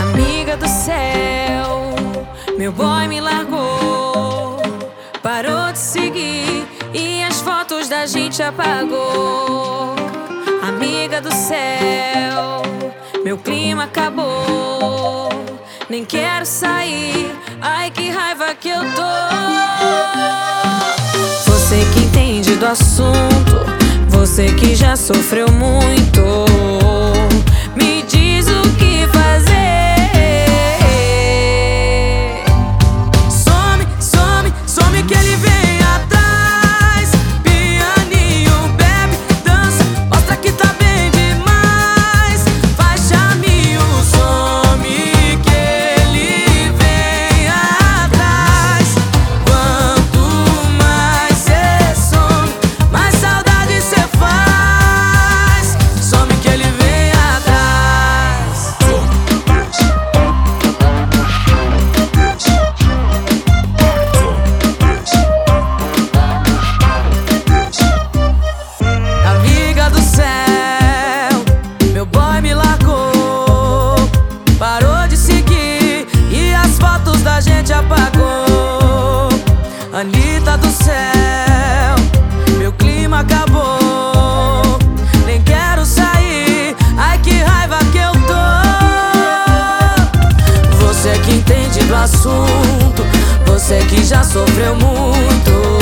Amiga do céu, meu boy me largou, parou de seguir e as fotos da gente apagou. Amiga do céu, meu clima acabou, nem quero sair. Ai, assunto. Você que já sofreu muito. Anitta do céu, meu clima acabou. Nem quero sair, ai que raiva que eu tô. Você é que entende do assunto, você é que já sofreu muito.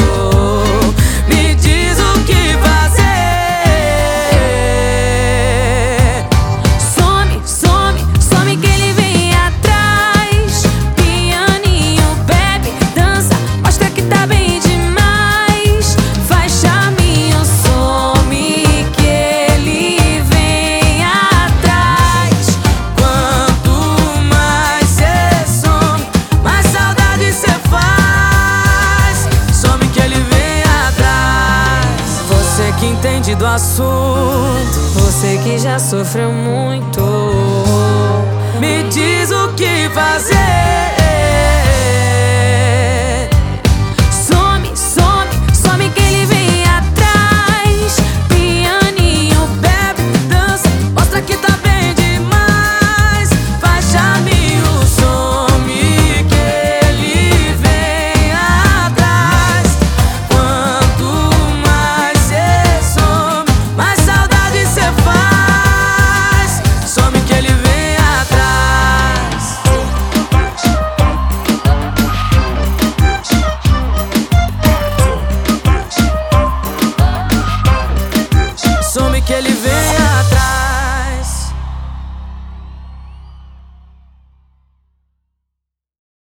que entende do assunto, você que já sofreu muito. Me diz o que fazer.